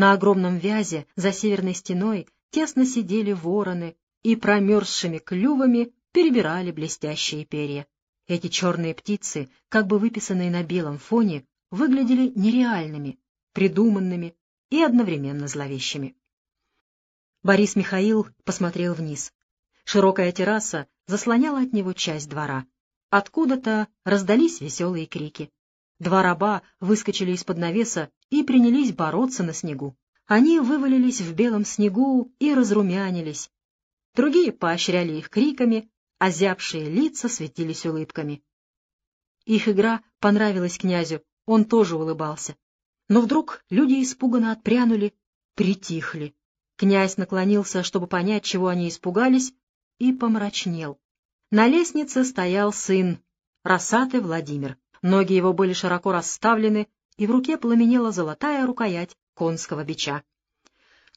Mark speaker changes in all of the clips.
Speaker 1: На огромном вязе за северной стеной тесно сидели вороны и промерзшими клювами перебирали блестящие перья. Эти черные птицы, как бы выписанные на белом фоне, выглядели нереальными, придуманными и одновременно зловещими. Борис Михаил посмотрел вниз. Широкая терраса заслоняла от него часть двора. Откуда-то раздались веселые крики. Два раба выскочили из-под навеса и принялись бороться на снегу. Они вывалились в белом снегу и разрумянились. Другие поощряли их криками, озябшие лица светились улыбками. Их игра понравилась князю, он тоже улыбался. Но вдруг люди испуганно отпрянули, притихли. Князь наклонился, чтобы понять, чего они испугались, и помрачнел. На лестнице стоял сын, Росатый Владимир. Ноги его были широко расставлены, и в руке пламенела золотая рукоять конского бича.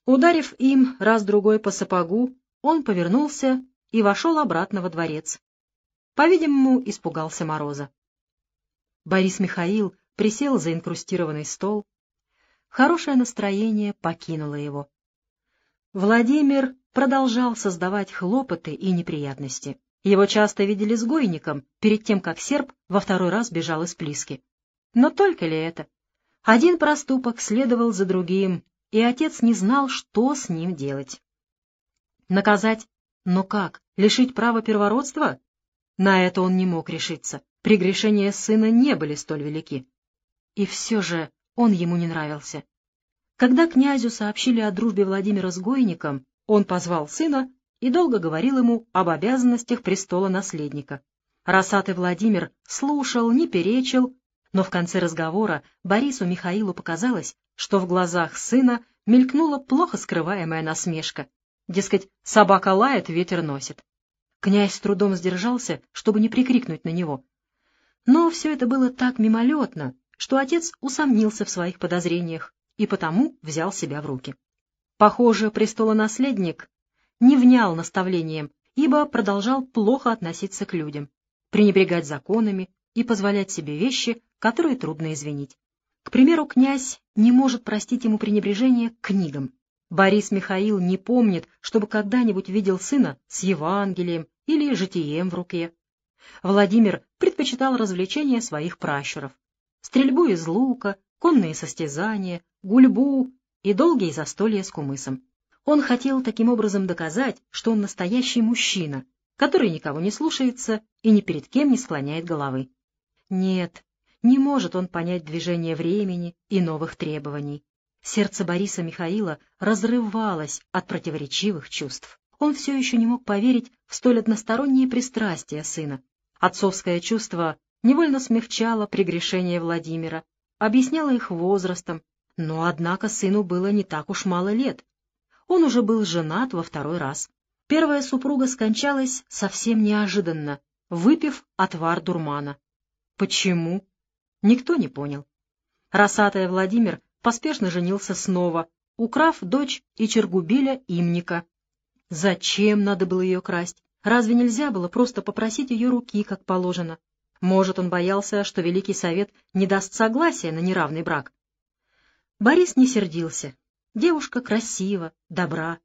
Speaker 1: Ударив им раз-другой по сапогу, он повернулся и вошел обратно во дворец. По-видимому, испугался Мороза. Борис Михаил присел за инкрустированный стол. Хорошее настроение покинуло его. Владимир продолжал создавать хлопоты и неприятности. Его часто видели сгойником перед тем, как серп во второй раз бежал из Плиски. Но только ли это? Один проступок следовал за другим, и отец не знал, что с ним делать. Наказать? Но как? Лишить права первородства? На это он не мог решиться. Прегрешения сына не были столь велики. И все же он ему не нравился. Когда князю сообщили о дружбе Владимира с Гойником, он позвал сына и долго говорил ему об обязанностях престола наследника. Росатый Владимир слушал, не перечил, но в конце разговора Борису Михаилу показалось, что в глазах сына мелькнула плохо скрываемая насмешка. Дескать, собака лает, ветер носит. Князь с трудом сдержался, чтобы не прикрикнуть на него. Но все это было так мимолетно, что отец усомнился в своих подозрениях и потому взял себя в руки. Похоже, престолонаследник не внял наставлением, ибо продолжал плохо относиться к людям, пренебрегать законами и позволять себе вещи, которые трудно извинить. К примеру, князь не может простить ему пренебрежение к книгам. Борис Михаил не помнит, чтобы когда-нибудь видел сына с Евангелием или житием в руке. Владимир предпочитал развлечения своих пращуров. Стрельбу из лука, конные состязания, гульбу и долгие застолья с кумысом. Он хотел таким образом доказать, что он настоящий мужчина, который никого не слушается и ни перед кем не склоняет головы. Нет, не может он понять движение времени и новых требований. Сердце Бориса Михаила разрывалось от противоречивых чувств. Он все еще не мог поверить в столь односторонние пристрастия сына. Отцовское чувство невольно смягчало прегрешение Владимира, объясняло их возрастом, но, однако, сыну было не так уж мало лет. Он уже был женат во второй раз. Первая супруга скончалась совсем неожиданно, выпив отвар дурмана. Почему? Никто не понял. Росатая Владимир поспешно женился снова, украв дочь и Чергубиля Имника. Зачем надо было ее красть? Разве нельзя было просто попросить ее руки, как положено? Может, он боялся, что Великий Совет не даст согласия на неравный брак? Борис не сердился. Девушка красива, добра.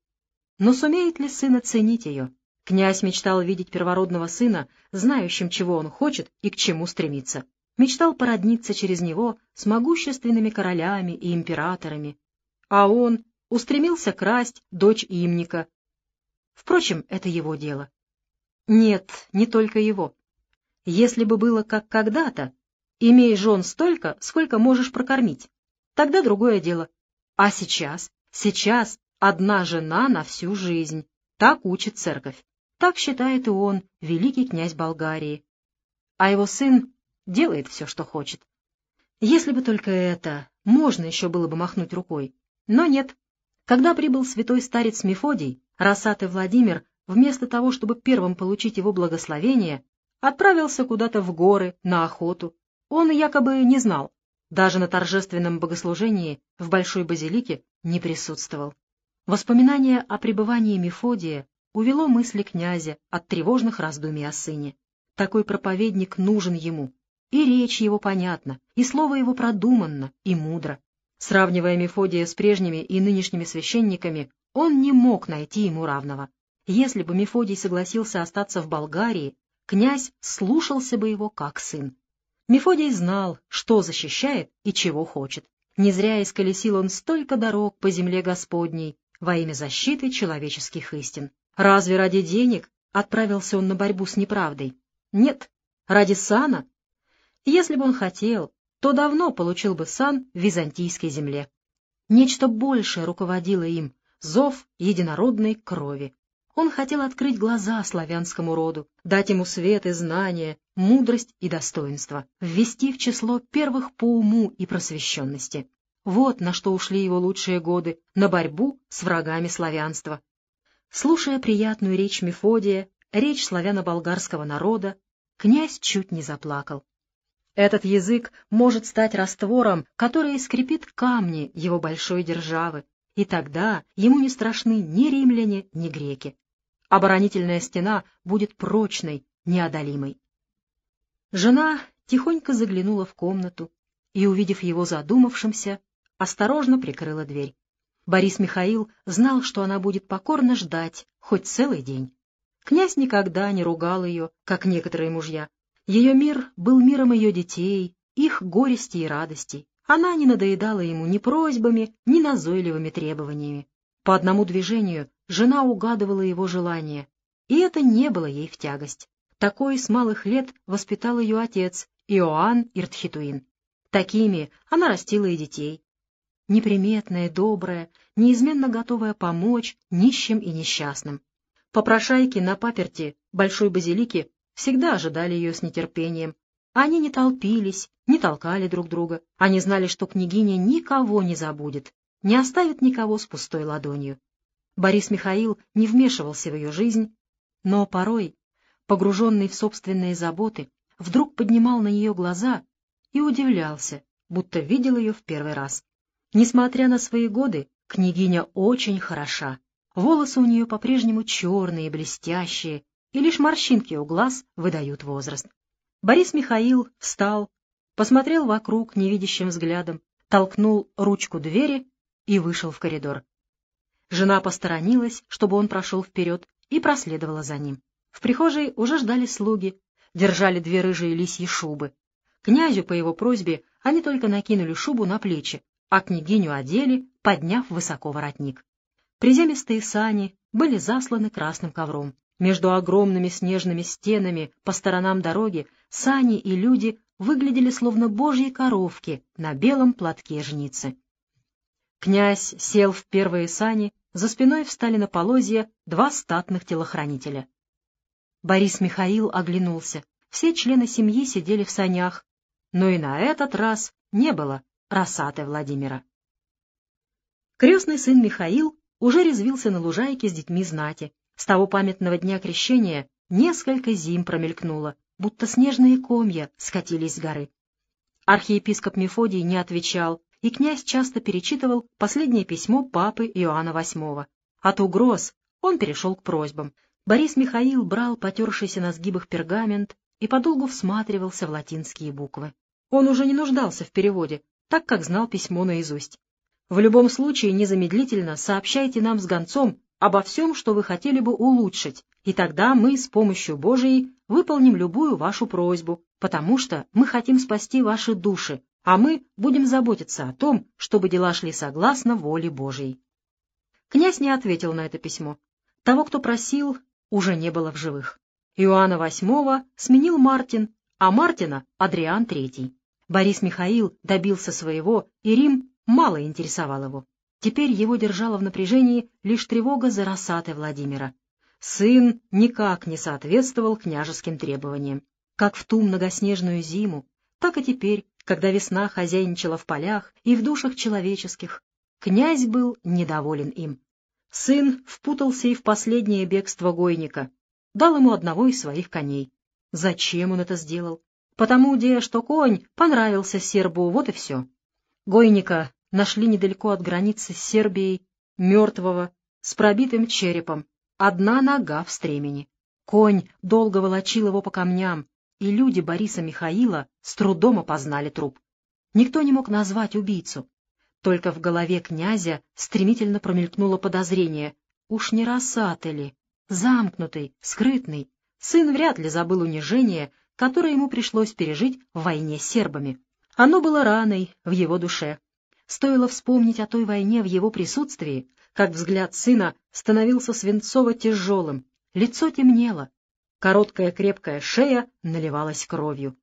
Speaker 1: Но сумеет ли сын оценить ее? Князь мечтал видеть первородного сына, знающим, чего он хочет и к чему стремится. Мечтал породниться через него с могущественными королями и императорами. А он устремился красть дочь имника. Впрочем, это его дело. Нет, не только его. Если бы было как когда-то, имей жен столько, сколько можешь прокормить. Тогда другое дело. А сейчас? Сейчас одна жена на всю жизнь. Так учит церковь. Так считает и он, великий князь Болгарии. А его сын делает все, что хочет. Если бы только это, можно еще было бы махнуть рукой. Но нет. Когда прибыл святой старец Мефодий, Росатый Владимир, вместо того, чтобы первым получить его благословение, отправился куда-то в горы, на охоту. Он якобы не знал, даже на торжественном богослужении в Большой Базилике не присутствовал. Воспоминание о пребывании Мефодия увело мысли князя от тревожных раздумий о сыне. Такой проповедник нужен ему, и речь его понятна, и слово его продуманно и мудро. Сравнивая Мефодия с прежними и нынешними священниками, он не мог найти ему равного. Если бы Мефодий согласился остаться в Болгарии, князь слушался бы его как сын. Мефодий знал, что защищает и чего хочет. Не зря исколесил он столько дорог по земле Господней во имя защиты человеческих истин. Разве ради денег отправился он на борьбу с неправдой? Нет, ради сана. Если бы он хотел, то давно получил бы сан в византийской земле. Нечто большее руководило им — зов единородной крови. Он хотел открыть глаза славянскому роду, дать ему свет и знания, мудрость и достоинство, ввести в число первых по уму и просвещенности. Вот на что ушли его лучшие годы, на борьбу с врагами славянства. Слушая приятную речь Мефодия, речь славяно-болгарского народа, князь чуть не заплакал. Этот язык может стать раствором, который скрипит камни его большой державы, и тогда ему не страшны ни римляне, ни греки оборонительная стена будет прочной, неодолимой. Жена тихонько заглянула в комнату и, увидев его задумавшимся, осторожно прикрыла дверь. Борис Михаил знал, что она будет покорно ждать хоть целый день. Князь никогда не ругал ее, как некоторые мужья. Ее мир был миром ее детей, их горести и радостей. Она не надоедала ему ни просьбами, ни назойливыми требованиями. По одному движению жена угадывала его желание, и это не было ей в тягость. Такой с малых лет воспитал ее отец, Иоанн Иртхитуин. Такими она растила и детей. Неприметная, добрая, неизменно готовая помочь нищим и несчастным. Попрошайки на паперти Большой Базилики всегда ожидали ее с нетерпением. Они не толпились, не толкали друг друга. Они знали, что княгиня никого не забудет, не оставит никого с пустой ладонью. Борис Михаил не вмешивался в ее жизнь, но порой, погруженный в собственные заботы, вдруг поднимал на нее глаза и удивлялся, будто видел ее в первый раз. Несмотря на свои годы, княгиня очень хороша. Волосы у нее по-прежнему черные, блестящие, и лишь морщинки у глаз выдают возраст. Борис Михаил встал, посмотрел вокруг невидящим взглядом, толкнул ручку двери и вышел в коридор. Жена посторонилась, чтобы он прошел вперед, и проследовала за ним. В прихожей уже ждали слуги, держали две рыжие лисьи шубы. Князю, по его просьбе, они только накинули шубу на плечи, а княгиню одели, подняв высоко воротник. Приземистые сани были засланы красным ковром. Между огромными снежными стенами по сторонам дороги сани и люди выглядели словно божьи коровки на белом платке жницы. Князь сел в первые сани, за спиной встали на полозья два статных телохранителя. Борис Михаил оглянулся. Все члены семьи сидели в санях, но и на этот раз не было Росаты Владимира. Крестный сын Михаил уже резвился на лужайке с детьми знати. С того памятного дня крещения несколько зим промелькнуло, будто снежные комья скатились с горы. Архиепископ Мефодий не отвечал, и князь часто перечитывал последнее письмо папы Иоанна VIII. От угроз он перешел к просьбам. Борис Михаил брал потершийся на сгибах пергамент и подолгу всматривался в латинские буквы. Он уже не нуждался в переводе, так как знал письмо наизусть. В любом случае, незамедлительно сообщайте нам с гонцом обо всем, что вы хотели бы улучшить, и тогда мы с помощью Божией выполним любую вашу просьбу, потому что мы хотим спасти ваши души, а мы будем заботиться о том, чтобы дела шли согласно воле Божьей. Князь не ответил на это письмо. Того, кто просил, уже не было в живых. Иоанна VIII сменил Мартин, а Мартина — Адриан III. Борис Михаил добился своего, и Рим мало интересовал его. Теперь его держала в напряжении лишь тревога за Росаты Владимира. Сын никак не соответствовал княжеским требованиям. Как в ту многоснежную зиму, так и теперь когда весна хозяйничала в полях и в душах человеческих, князь был недоволен им. Сын впутался и в последнее бегство гойника, дал ему одного из своих коней. Зачем он это сделал? Потому, где что конь понравился сербу, вот и все. Гойника нашли недалеко от границы с Сербией, мертвого, с пробитым черепом, одна нога в стремени. Конь долго волочил его по камням, и люди Бориса Михаила с трудом опознали труп. Никто не мог назвать убийцу. Только в голове князя стремительно промелькнуло подозрение. Уж не Рассаты ли? Замкнутый, скрытный. Сын вряд ли забыл унижение, которое ему пришлось пережить в войне с сербами. Оно было раной в его душе. Стоило вспомнить о той войне в его присутствии, как взгляд сына становился свинцово-тяжелым, лицо темнело, короткая крепкая шея наливалась кровью.